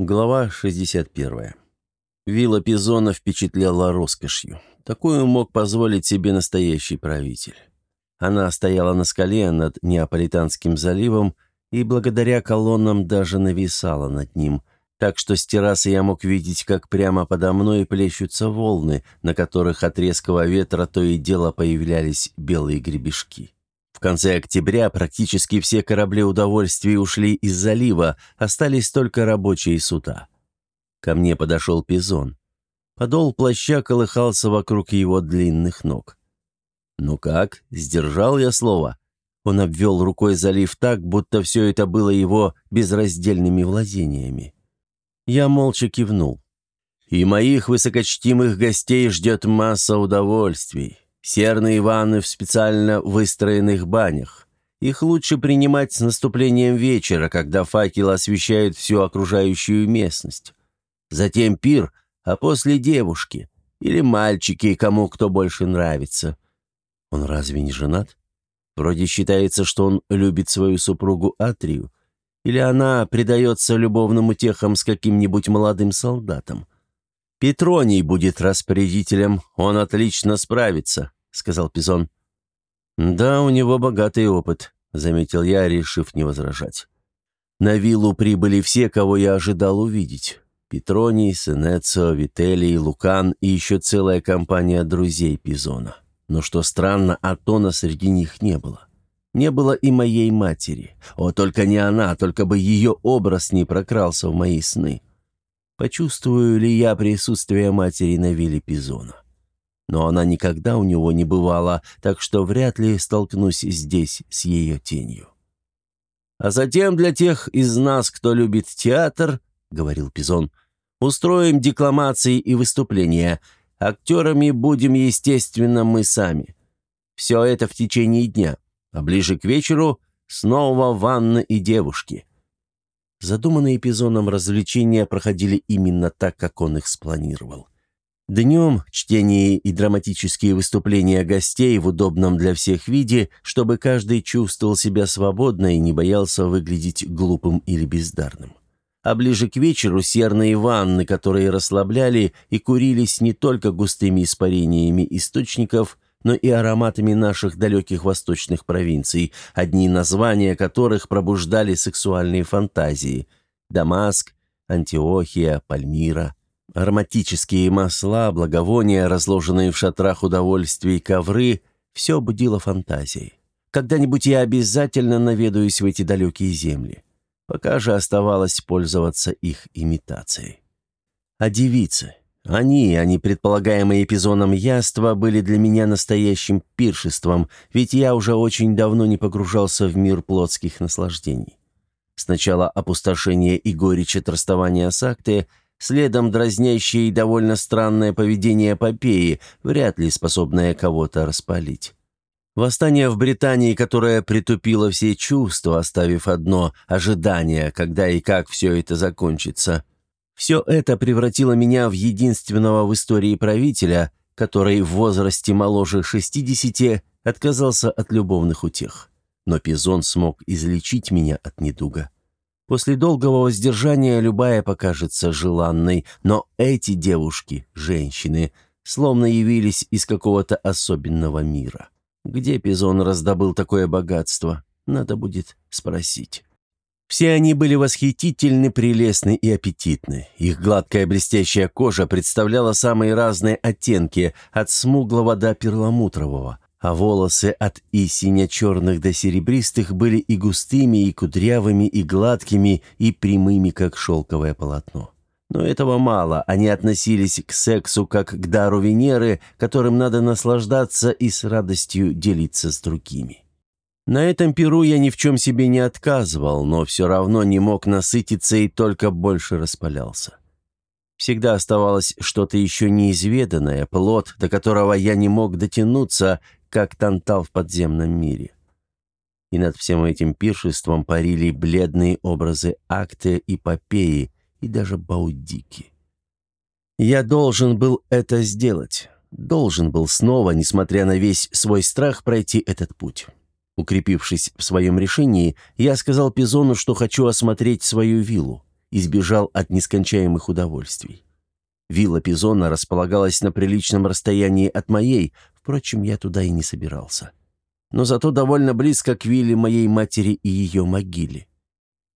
Глава 61. Вилла Пизона впечатляла роскошью. Такую мог позволить себе настоящий правитель. Она стояла на скале над Неаполитанским заливом и благодаря колоннам даже нависала над ним, так что с террасы я мог видеть, как прямо подо мной плещутся волны, на которых от резкого ветра то и дело появлялись белые гребешки. В конце октября практически все корабли удовольствий ушли из залива, остались только рабочие суда. Ко мне подошел Пизон. Подол плаща колыхался вокруг его длинных ног. «Ну как, сдержал я слово?» Он обвел рукой залив так, будто все это было его безраздельными владениями. Я молча кивнул. «И моих высокочтимых гостей ждет масса удовольствий. Серные ванны в специально выстроенных банях. Их лучше принимать с наступлением вечера, когда факелы освещают всю окружающую местность. Затем пир, а после девушки. Или мальчики, кому кто больше нравится. Он разве не женат? Вроде считается, что он любит свою супругу Атрию. Или она предается любовным утехам с каким-нибудь молодым солдатом. Петроний будет распорядителем, он отлично справится сказал Пизон. «Да, у него богатый опыт», — заметил я, решив не возражать. На виллу прибыли все, кого я ожидал увидеть. Петроний, Сенецо, Вителий, Лукан и еще целая компания друзей Пизона. Но что странно, Атона среди них не было. Не было и моей матери. О, только не она, только бы ее образ не прокрался в мои сны. Почувствую ли я присутствие матери на вилле Пизона? Но она никогда у него не бывала, так что вряд ли столкнусь здесь с ее тенью. «А затем для тех из нас, кто любит театр, — говорил Пизон, — устроим декламации и выступления. Актерами будем, естественно, мы сами. Все это в течение дня, а ближе к вечеру снова ванны и девушки». Задуманные Пизоном развлечения проходили именно так, как он их спланировал. Днем чтение и драматические выступления гостей в удобном для всех виде, чтобы каждый чувствовал себя свободно и не боялся выглядеть глупым или бездарным. А ближе к вечеру серные ванны, которые расслабляли и курились не только густыми испарениями источников, но и ароматами наших далеких восточных провинций, одни названия которых пробуждали сексуальные фантазии – Дамаск, Антиохия, Пальмира – Ароматические масла, благовония, разложенные в шатрах удовольствий ковры – все будило фантазией. Когда-нибудь я обязательно наведаюсь в эти далекие земли. Пока же оставалось пользоваться их имитацией. А девицы? Они, они а предполагаемые эпизоном яства, были для меня настоящим пиршеством, ведь я уже очень давно не погружался в мир плотских наслаждений. Сначала опустошение и горечь от расставания с Акте – Следом дразнящее и довольно странное поведение Попеи, вряд ли способное кого-то распалить. Восстание в Британии, которое притупило все чувства, оставив одно ожидание, когда и как все это закончится. Все это превратило меня в единственного в истории правителя, который в возрасте моложе 60 отказался от любовных утех. Но Пизон смог излечить меня от недуга. После долгого воздержания любая покажется желанной, но эти девушки, женщины, словно явились из какого-то особенного мира. Где Пизон раздобыл такое богатство? Надо будет спросить. Все они были восхитительны, прелестны и аппетитны. Их гладкая блестящая кожа представляла самые разные оттенки, от смуглого до перламутрового а волосы от и сине-черных до серебристых были и густыми, и кудрявыми, и гладкими, и прямыми, как шелковое полотно. Но этого мало, они относились к сексу как к дару Венеры, которым надо наслаждаться и с радостью делиться с другими. На этом перу я ни в чем себе не отказывал, но все равно не мог насытиться и только больше распалялся. Всегда оставалось что-то еще неизведанное, плод, до которого я не мог дотянуться, как тантал в подземном мире. И над всем этим пиршеством парили бледные образы акты, эпопеи и даже баудики. Я должен был это сделать. Должен был снова, несмотря на весь свой страх, пройти этот путь. Укрепившись в своем решении, я сказал Пизону, что хочу осмотреть свою виллу. избежал от нескончаемых удовольствий. Вилла Пизона располагалась на приличном расстоянии от моей, впрочем, я туда и не собирался. Но зато довольно близко к вилле моей матери и ее могиле.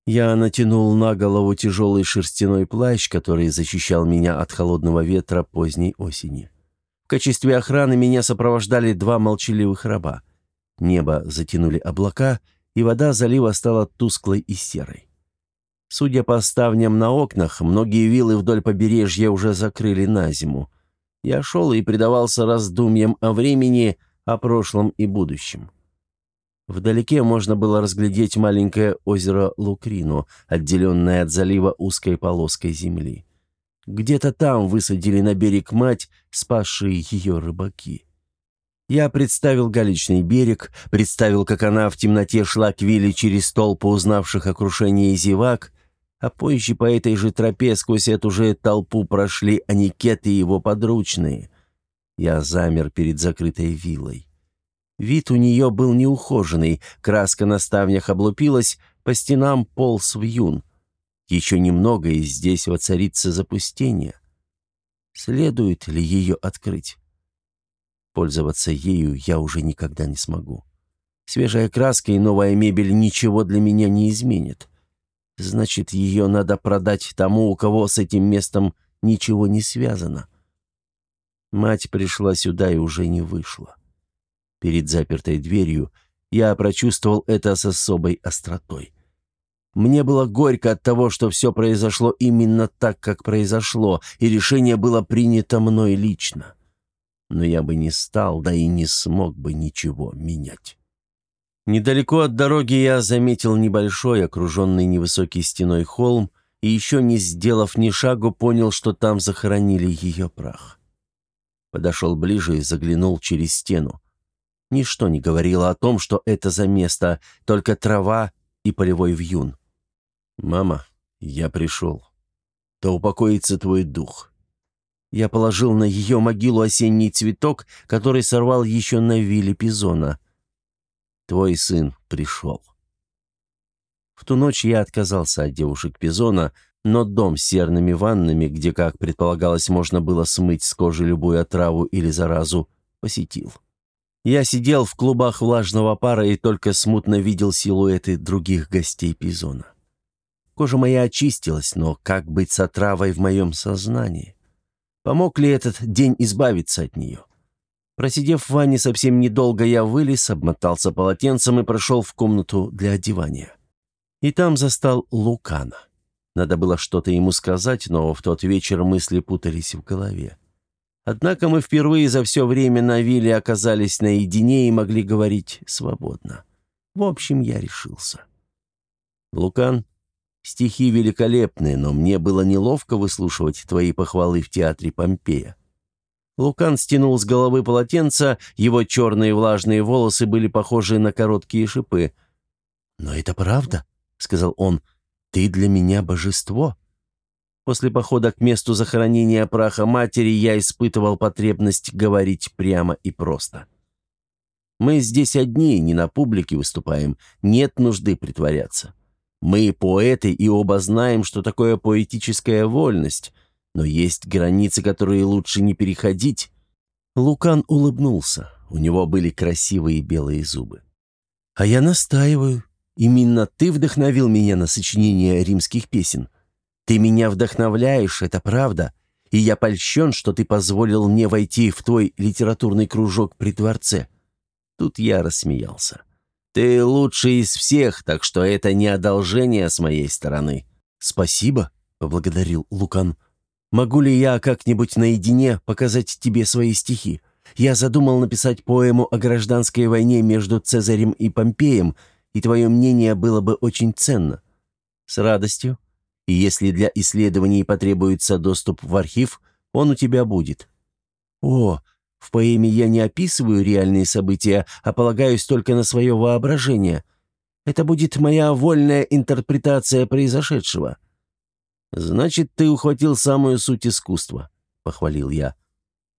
Я натянул на голову тяжелый шерстяной плащ, который защищал меня от холодного ветра поздней осени. В качестве охраны меня сопровождали два молчаливых раба. Небо затянули облака, и вода залива стала тусклой и серой. Судя по ставням на окнах, многие виллы вдоль побережья уже закрыли на зиму. Я шел и предавался раздумьям о времени, о прошлом и будущем. Вдалеке можно было разглядеть маленькое озеро Лукрино, отделенное от залива узкой полоской земли. Где-то там высадили на берег мать, спасшие ее рыбаки. Я представил галечный берег, представил, как она в темноте шла к Вилле через толпу узнавших о крушении зевак, а позже по этой же тропе сквозь эту же толпу прошли Аникет и его подручные. Я замер перед закрытой виллой. Вид у нее был неухоженный, краска на ставнях облупилась, по стенам полз вьюн. Еще немного, и здесь воцарится запустение. Следует ли ее открыть? Пользоваться ею я уже никогда не смогу. Свежая краска и новая мебель ничего для меня не изменят. Значит, ее надо продать тому, у кого с этим местом ничего не связано. Мать пришла сюда и уже не вышла. Перед запертой дверью я прочувствовал это с особой остротой. Мне было горько от того, что все произошло именно так, как произошло, и решение было принято мной лично. Но я бы не стал, да и не смог бы ничего менять. Недалеко от дороги я заметил небольшой, окруженный невысокой стеной холм, и еще не сделав ни шагу, понял, что там захоронили ее прах. Подошел ближе и заглянул через стену. Ничто не говорило о том, что это за место, только трава и полевой вьюн. «Мама, я пришел. Да упокоится твой дух». Я положил на ее могилу осенний цветок, который сорвал еще на вилле Пизона — Твой сын пришел». В ту ночь я отказался от девушек Пизона, но дом с серными ваннами, где, как предполагалось, можно было смыть с кожи любую отраву или заразу, посетил. Я сидел в клубах влажного пара и только смутно видел силуэты других гостей Пизона. Кожа моя очистилась, но как быть с отравой в моем сознании? Помог ли этот день избавиться от нее? Просидев в ванне совсем недолго, я вылез, обмотался полотенцем и прошел в комнату для одевания. И там застал Лукана. Надо было что-то ему сказать, но в тот вечер мысли путались в голове. Однако мы впервые за все время на вилле оказались наедине и могли говорить свободно. В общем, я решился. «Лукан, стихи великолепные, но мне было неловко выслушивать твои похвалы в театре Помпея. Лукан стянул с головы полотенца, его черные влажные волосы были похожи на короткие шипы. «Но это правда», — сказал он, — «ты для меня божество». После похода к месту захоронения праха матери я испытывал потребность говорить прямо и просто. Мы здесь одни, не на публике выступаем, нет нужды притворяться. Мы поэты и оба знаем, что такое поэтическая вольность, но есть границы, которые лучше не переходить. Лукан улыбнулся. У него были красивые белые зубы. «А я настаиваю. Именно ты вдохновил меня на сочинение римских песен. Ты меня вдохновляешь, это правда, и я польщен, что ты позволил мне войти в твой литературный кружок при дворце». Тут я рассмеялся. «Ты лучший из всех, так что это не одолжение с моей стороны». «Спасибо», — поблагодарил Лукан. Могу ли я как-нибудь наедине показать тебе свои стихи? Я задумал написать поэму о гражданской войне между Цезарем и Помпеем, и твое мнение было бы очень ценно. С радостью. И если для исследований потребуется доступ в архив, он у тебя будет. О, в поэме я не описываю реальные события, а полагаюсь только на свое воображение. Это будет моя вольная интерпретация произошедшего. «Значит, ты ухватил самую суть искусства», — похвалил я.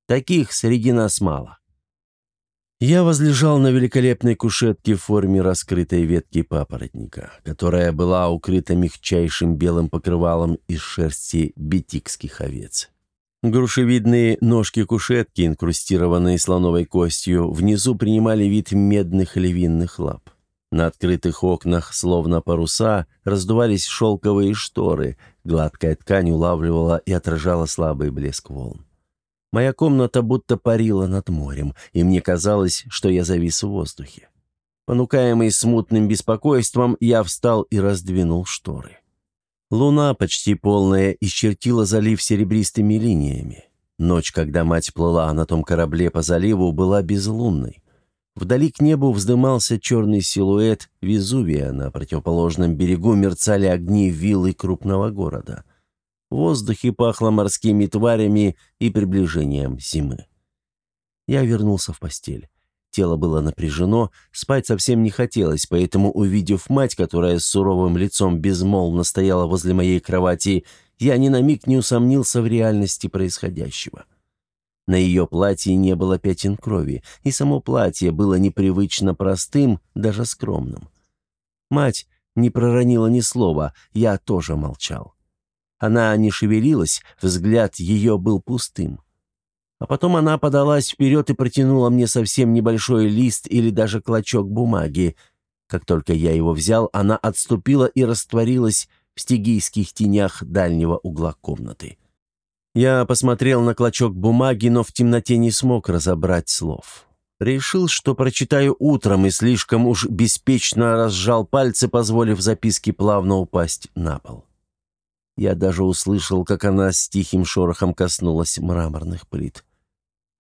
«Таких среди нас мало». Я возлежал на великолепной кушетке в форме раскрытой ветки папоротника, которая была укрыта мягчайшим белым покрывалом из шерсти бетикских овец. Грушевидные ножки кушетки, инкрустированные слоновой костью, внизу принимали вид медных львиных лап. На открытых окнах, словно паруса, раздувались шелковые шторы, гладкая ткань улавливала и отражала слабый блеск волн. Моя комната будто парила над морем, и мне казалось, что я завис в воздухе. Понукаемый смутным беспокойством, я встал и раздвинул шторы. Луна, почти полная, исчертила залив серебристыми линиями. Ночь, когда мать плыла на том корабле по заливу, была безлунной. Вдали к небу вздымался черный силуэт Везувия, на противоположном берегу мерцали огни виллы крупного города. В воздухе пахло морскими тварями и приближением зимы. Я вернулся в постель. Тело было напряжено, спать совсем не хотелось, поэтому, увидев мать, которая с суровым лицом безмолвно стояла возле моей кровати, я ни на миг не усомнился в реальности происходящего. На ее платье не было пятен крови, и само платье было непривычно простым, даже скромным. Мать не проронила ни слова, я тоже молчал. Она не шевелилась, взгляд ее был пустым. А потом она подалась вперед и протянула мне совсем небольшой лист или даже клочок бумаги. Как только я его взял, она отступила и растворилась в стигийских тенях дальнего угла комнаты. Я посмотрел на клочок бумаги, но в темноте не смог разобрать слов. Решил, что прочитаю утром, и слишком уж беспечно разжал пальцы, позволив записке плавно упасть на пол. Я даже услышал, как она с тихим шорохом коснулась мраморных плит.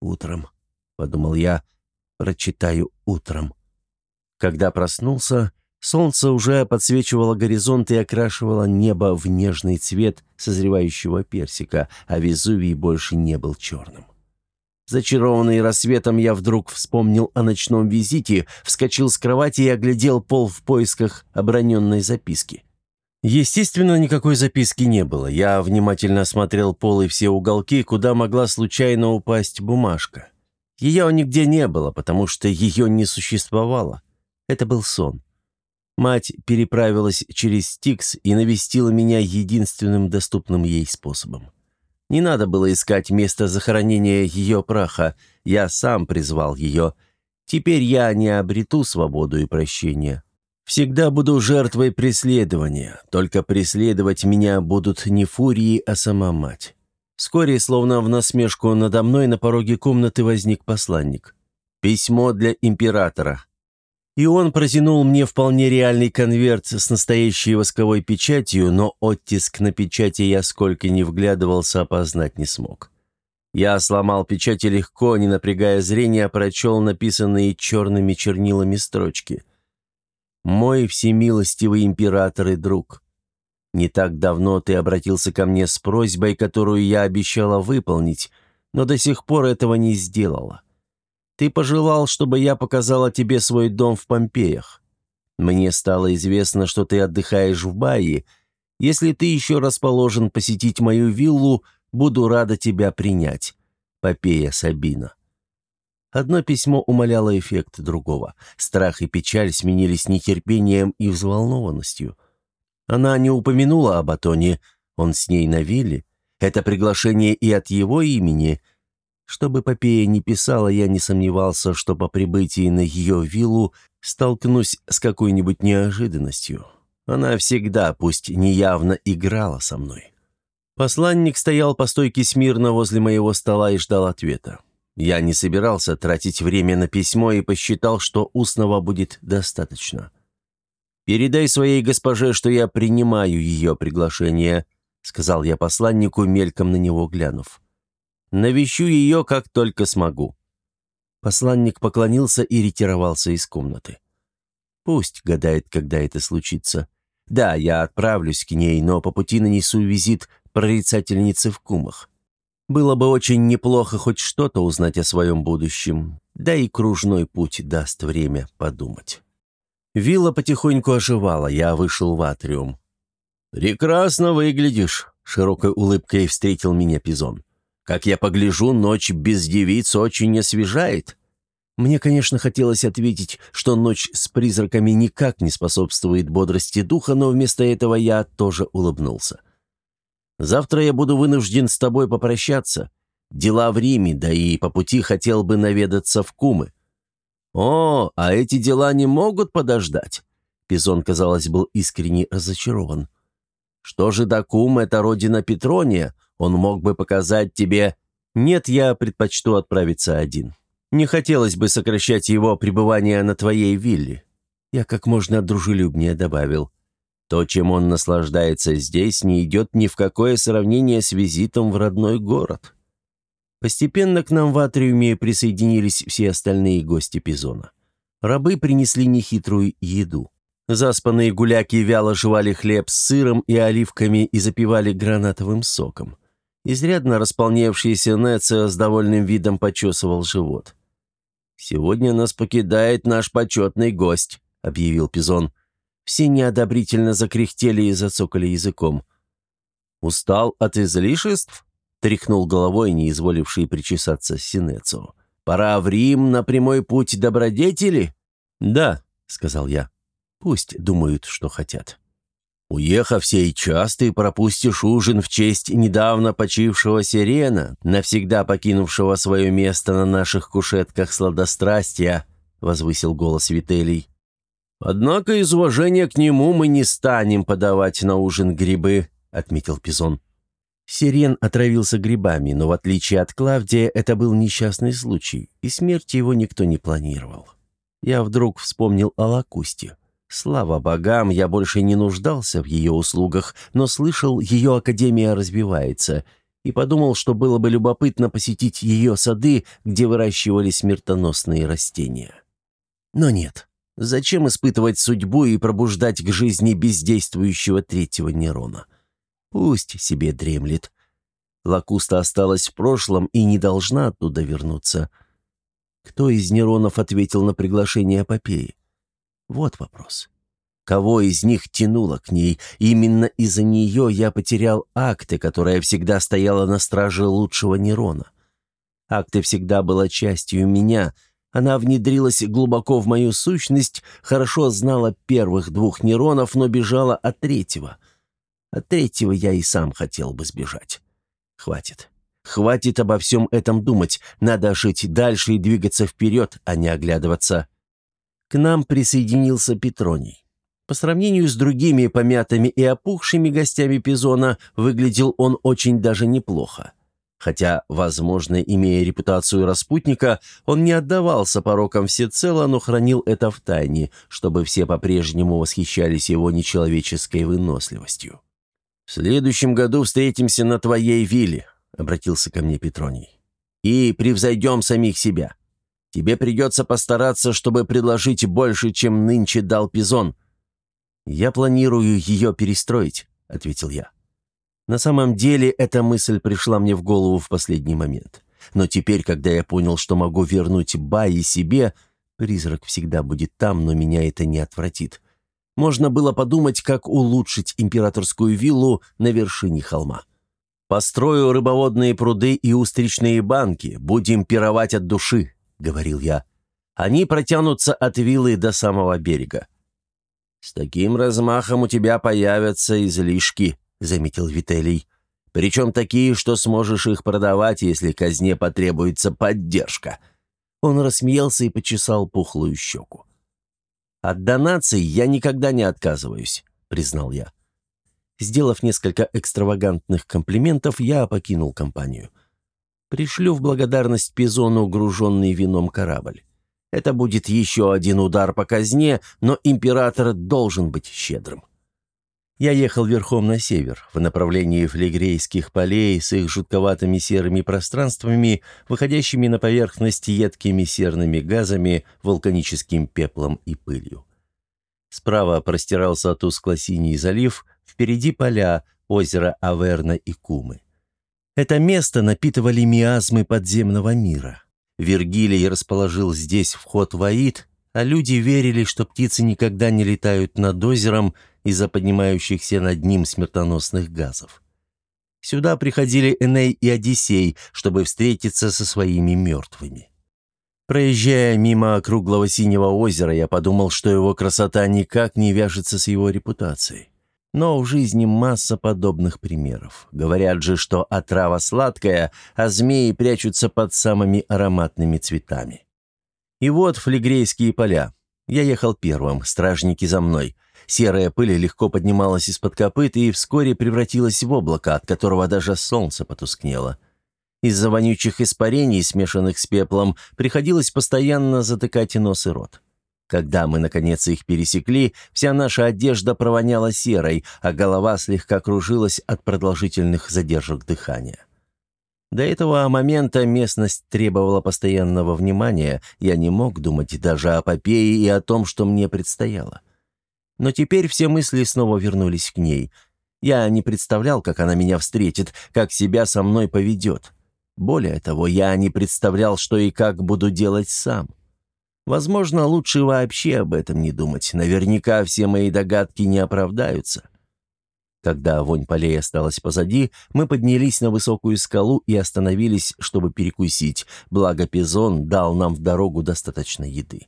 «Утром», — подумал я, — «прочитаю утром». Когда проснулся, солнце уже подсвечивало горизонт и окрашивало небо в нежный цвет созревающего персика, а Везувий больше не был черным. Зачарованный рассветом, я вдруг вспомнил о ночном визите, вскочил с кровати и оглядел пол в поисках оброненной записки. Естественно, никакой записки не было. Я внимательно осмотрел пол и все уголки, куда могла случайно упасть бумажка. Ее нигде не было, потому что ее не существовало. Это был сон. Мать переправилась через Стикс и навестила меня единственным доступным ей способом. Не надо было искать место захоронения ее праха, я сам призвал ее. Теперь я не обрету свободу и прощение, Всегда буду жертвой преследования, только преследовать меня будут не фурии, а сама мать. Вскоре, словно в насмешку надо мной, на пороге комнаты возник посланник. Письмо для императора. И он протянул мне вполне реальный конверт с настоящей восковой печатью, но оттиск на печати я сколько ни вглядывался, опознать не смог. Я сломал печать и легко, не напрягая зрения, прочел написанные черными чернилами строчки – мой всемилостивый император и друг. Не так давно ты обратился ко мне с просьбой, которую я обещала выполнить, но до сих пор этого не сделала. Ты пожелал, чтобы я показала тебе свой дом в Помпеях. Мне стало известно, что ты отдыхаешь в Баи. Если ты еще расположен посетить мою виллу, буду рада тебя принять. Попея Сабина. Одно письмо умаляло эффект другого. Страх и печаль сменились нетерпением и взволнованностью. Она не упомянула об Атоне, он с ней на вилле. Это приглашение и от его имени. Чтобы Попея не писала, я не сомневался, что по прибытии на ее виллу столкнусь с какой-нибудь неожиданностью. Она всегда, пусть неявно, играла со мной. Посланник стоял по стойке смирно возле моего стола и ждал ответа. Я не собирался тратить время на письмо и посчитал, что устного будет достаточно. «Передай своей госпоже, что я принимаю ее приглашение», — сказал я посланнику, мельком на него глянув. «Навещу ее, как только смогу». Посланник поклонился и ретировался из комнаты. «Пусть гадает, когда это случится. Да, я отправлюсь к ней, но по пути нанесу визит прорицательнице в кумах. Было бы очень неплохо хоть что-то узнать о своем будущем, да и кружной путь даст время подумать. Вилла потихоньку оживала, я вышел в атриум. «Прекрасно выглядишь», — широкой улыбкой встретил меня Пизон. «Как я погляжу, ночь без девиц очень освежает». Мне, конечно, хотелось ответить, что ночь с призраками никак не способствует бодрости духа, но вместо этого я тоже улыбнулся. «Завтра я буду вынужден с тобой попрощаться. Дела в Риме, да и по пути хотел бы наведаться в Кумы». «О, а эти дела не могут подождать?» Пизон, казалось, был искренне разочарован. «Что же до Кум, это родина Петрония, он мог бы показать тебе...» «Нет, я предпочту отправиться один. Не хотелось бы сокращать его пребывание на твоей вилле». Я как можно дружелюбнее добавил. «То, чем он наслаждается здесь, не идет ни в какое сравнение с визитом в родной город». Постепенно к нам в атриуме присоединились все остальные гости Пизона. Рабы принесли нехитрую еду. Заспанные гуляки вяло жевали хлеб с сыром и оливками и запивали гранатовым соком. Изрядно располневшийся Нецио с довольным видом почесывал живот. «Сегодня нас покидает наш почетный гость», — объявил Пизон. Все неодобрительно закряхтели и зацокали языком. «Устал от излишеств?» — тряхнул головой, не изволивший причесаться Синецо. «Пора в Рим на прямой путь добродетели?» «Да», — сказал я. «Пусть думают, что хотят». Уехав сей час, ты пропустишь ужин в честь недавно почившего Сирена, навсегда покинувшего свое место на наших кушетках сладострастия», — возвысил голос Вителий. «Однако из уважения к нему мы не станем подавать на ужин грибы», — отметил Пизон. Сирен отравился грибами, но в отличие от Клавдия, это был несчастный случай, и смерти его никто не планировал. Я вдруг вспомнил о Лакусте. Слава богам, я больше не нуждался в ее услугах, но слышал, ее академия развивается, и подумал, что было бы любопытно посетить ее сады, где выращивали смертоносные растения. Но нет. Зачем испытывать судьбу и пробуждать к жизни бездействующего третьего Нерона? Пусть себе дремлет. Лакуста осталась в прошлом и не должна оттуда вернуться. Кто из Неронов ответил на приглашение Апопеи? Вот вопрос. Кого из них тянуло к ней? Именно из-за нее я потерял акты, которая всегда стояла на страже лучшего Нерона. Акты всегда была частью меня. Она внедрилась глубоко в мою сущность, хорошо знала первых двух Неронов, но бежала от третьего. От третьего я и сам хотел бы сбежать. Хватит. Хватит обо всем этом думать. Надо жить дальше и двигаться вперед, а не оглядываться. К нам присоединился Петроний. По сравнению с другими помятыми и опухшими гостями Пизона, выглядел он очень даже неплохо. Хотя, возможно, имея репутацию распутника, он не отдавался порокам всецело, но хранил это в тайне, чтобы все по-прежнему восхищались его нечеловеческой выносливостью. «В следующем году встретимся на твоей вилле», — обратился ко мне Петроний. «И превзойдем самих себя. Тебе придется постараться, чтобы предложить больше, чем нынче дал Пизон». «Я планирую ее перестроить», — ответил я. На самом деле, эта мысль пришла мне в голову в последний момент. Но теперь, когда я понял, что могу вернуть Баи себе, призрак всегда будет там, но меня это не отвратит. Можно было подумать, как улучшить императорскую виллу на вершине холма. «Построю рыбоводные пруды и устричные банки, будем пировать от души», говорил я. «Они протянутся от виллы до самого берега». «С таким размахом у тебя появятся излишки», — заметил Вителий. «Причем такие, что сможешь их продавать, если казне потребуется поддержка». Он рассмеялся и почесал пухлую щеку. «От донаций я никогда не отказываюсь», — признал я. Сделав несколько экстравагантных комплиментов, я покинул компанию. Пришлю в благодарность Пизону груженный вином корабль. Это будет еще один удар по казне, но император должен быть щедрым. Я ехал верхом на север, в направлении флегрейских полей с их жутковатыми серыми пространствами, выходящими на поверхность едкими серными газами, вулканическим пеплом и пылью. Справа простирался тускло-синий залив, впереди поля, озеро Аверна и Кумы. Это место напитывали миазмы подземного мира. Вергилий расположил здесь вход в Аид, а люди верили, что птицы никогда не летают над озером из-за поднимающихся над ним смертоносных газов. Сюда приходили Эней и Одиссей, чтобы встретиться со своими мертвыми. Проезжая мимо круглого синего озера, я подумал, что его красота никак не вяжется с его репутацией. Но в жизни масса подобных примеров. Говорят же, что отрава сладкая, а змеи прячутся под самыми ароматными цветами. И вот флегрейские поля. Я ехал первым, стражники за мной. Серая пыль легко поднималась из-под копыт и вскоре превратилась в облако, от которого даже солнце потускнело. Из-за вонючих испарений, смешанных с пеплом, приходилось постоянно затыкать нос и рот. Когда мы, наконец, их пересекли, вся наша одежда провоняла серой, а голова слегка кружилась от продолжительных задержек дыхания. До этого момента местность требовала постоянного внимания, я не мог думать даже о попее и о том, что мне предстояло. Но теперь все мысли снова вернулись к ней. Я не представлял, как она меня встретит, как себя со мной поведет. Более того, я не представлял, что и как буду делать сам. Возможно, лучше вообще об этом не думать. Наверняка все мои догадки не оправдаются. Когда вонь полей осталась позади, мы поднялись на высокую скалу и остановились, чтобы перекусить, благо Пизон дал нам в дорогу достаточно еды.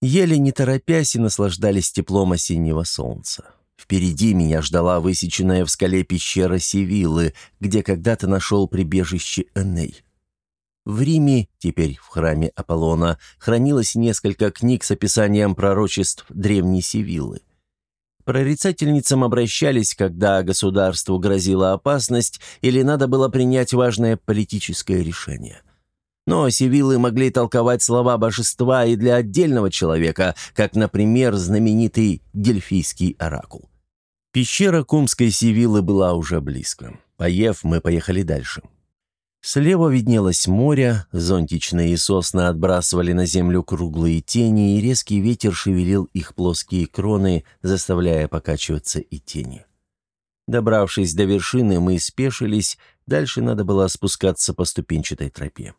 Ели не торопясь и наслаждались теплом осеннего солнца. Впереди меня ждала высеченная в скале пещера Севилы, где когда-то нашел прибежище Эней. В Риме, теперь в храме Аполлона, хранилось несколько книг с описанием пророчеств древней Севиллы. Прорицательницам обращались, когда государству грозила опасность или надо было принять важное политическое решение. Но сивилы могли толковать слова божества и для отдельного человека, как, например, знаменитый дельфийский оракул. Пещера Кумской Сивилы была уже близко. Поев, мы поехали дальше. Слева виднелось море, зонтичные сосны отбрасывали на землю круглые тени, и резкий ветер шевелил их плоские кроны, заставляя покачиваться и тени. Добравшись до вершины, мы спешились, дальше надо было спускаться по ступенчатой тропе.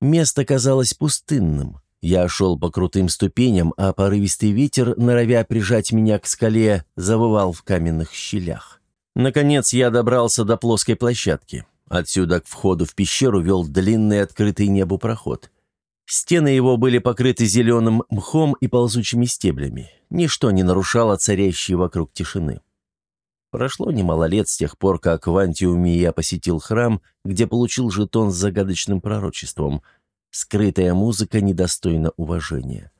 Место казалось пустынным. Я шел по крутым ступеням, а порывистый ветер, норовя прижать меня к скале, завывал в каменных щелях. Наконец я добрался до плоской площадки. Отсюда к входу в пещеру вел длинный открытый небу проход. Стены его были покрыты зеленым мхом и ползучими стеблями. Ничто не нарушало царящей вокруг тишины. Прошло немало лет с тех пор, как в Антиуме я посетил храм, где получил жетон с загадочным пророчеством. Скрытая музыка недостойна уважения.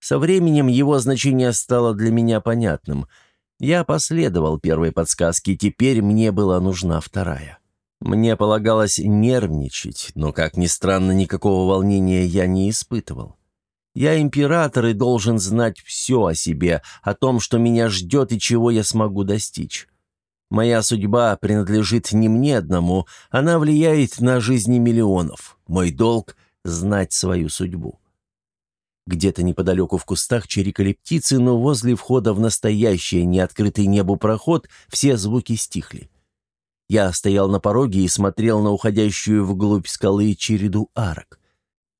Со временем его значение стало для меня понятным. Я последовал первой подсказке, теперь мне была нужна вторая. Мне полагалось нервничать, но, как ни странно, никакого волнения я не испытывал. Я император и должен знать все о себе, о том, что меня ждет и чего я смогу достичь. Моя судьба принадлежит не мне одному, она влияет на жизни миллионов. Мой долг — знать свою судьбу. Где-то неподалеку в кустах чирикали птицы, но возле входа в настоящий неоткрытый небу проход все звуки стихли. Я стоял на пороге и смотрел на уходящую вглубь скалы череду арок.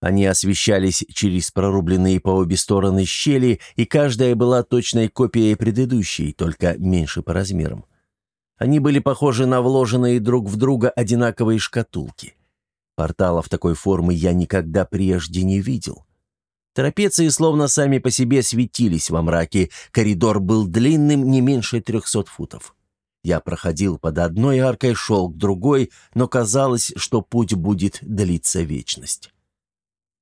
Они освещались через прорубленные по обе стороны щели, и каждая была точной копией предыдущей, только меньше по размерам. Они были похожи на вложенные друг в друга одинаковые шкатулки. Порталов такой формы я никогда прежде не видел. Трапеции словно сами по себе светились во мраке, коридор был длинным не меньше трехсот футов. Я проходил под одной аркой, шел к другой, но казалось, что путь будет длиться вечность.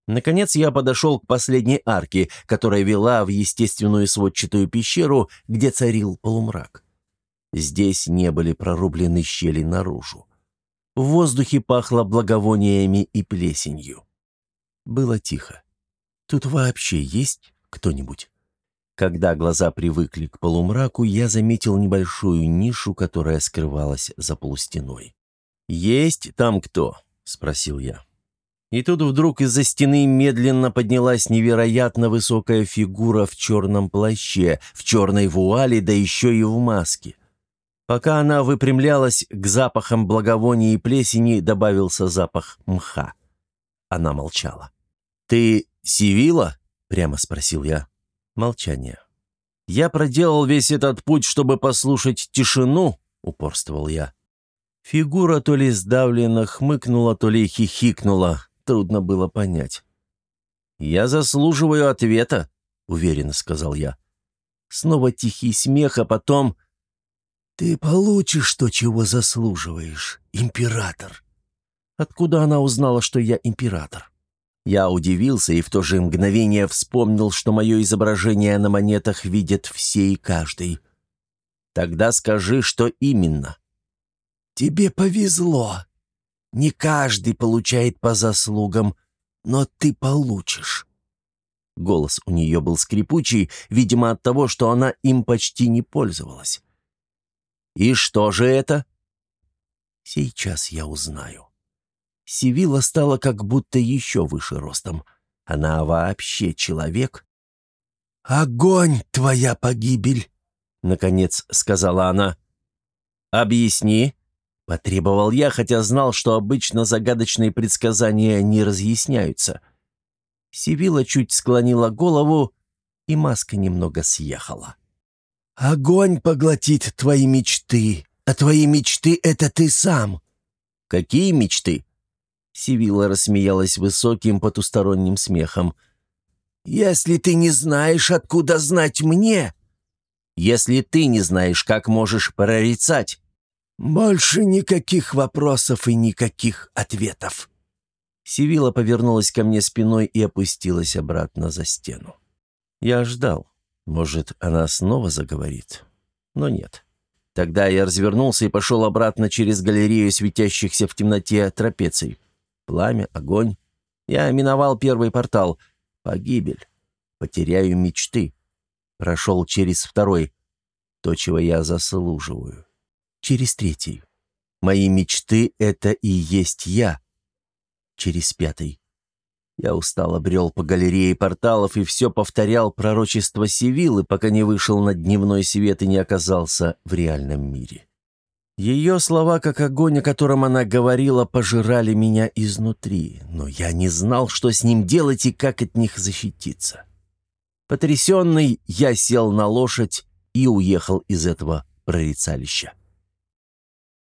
Наконец я подошел к последней арке, которая вела в естественную сводчатую пещеру, где царил полумрак. Здесь не были прорублены щели наружу. В воздухе пахло благовониями и плесенью. Было тихо. Тут вообще есть кто-нибудь? Когда глаза привыкли к полумраку, я заметил небольшую нишу, которая скрывалась за полустеной. «Есть там кто?» — спросил я. И тут вдруг из-за стены медленно поднялась невероятно высокая фигура в черном плаще, в черной вуале, да еще и в маске. Пока она выпрямлялась, к запахам благовония и плесени добавился запах мха. Она молчала. «Ты Сивила?» — прямо спросил я. Молчание. «Я проделал весь этот путь, чтобы послушать тишину», — упорствовал я. Фигура то ли сдавленно хмыкнула, то ли хихикнула. Трудно было понять. «Я заслуживаю ответа», — уверенно сказал я. Снова тихий смех, а потом... «Ты получишь то, чего заслуживаешь, император». Откуда она узнала, что я император? Я удивился и в то же мгновение вспомнил, что мое изображение на монетах видят все и каждый. Тогда скажи, что именно. «Тебе повезло. Не каждый получает по заслугам, но ты получишь». Голос у нее был скрипучий, видимо, от того, что она им почти не пользовалась. «И что же это?» «Сейчас я узнаю». Сивила стала как будто еще выше ростом. Она вообще человек. «Огонь, твоя погибель!» — наконец сказала она. «Объясни», — потребовал я, хотя знал, что обычно загадочные предсказания не разъясняются. Сивила чуть склонила голову, и маска немного съехала. «Огонь поглотит твои мечты, а твои мечты — это ты сам». «Какие мечты?» Сивила рассмеялась высоким потусторонним смехом. «Если ты не знаешь, откуда знать мне?» «Если ты не знаешь, как можешь прорицать?» «Больше никаких вопросов и никаких ответов». Сивила повернулась ко мне спиной и опустилась обратно за стену. Я ждал. Может, она снова заговорит? Но нет. Тогда я развернулся и пошел обратно через галерею светящихся в темноте трапеций. Пламя, огонь. Я миновал первый портал. Погибель. Потеряю мечты. Прошел через второй. То, чего я заслуживаю. Через третий. Мои мечты — это и есть я через пятый. Я устало брел по галерее порталов и все повторял пророчество Сивилы, пока не вышел на дневной свет и не оказался в реальном мире. Ее слова, как огонь, о котором она говорила, пожирали меня изнутри, но я не знал, что с ним делать и как от них защититься. Потрясенный, я сел на лошадь и уехал из этого прорицалища.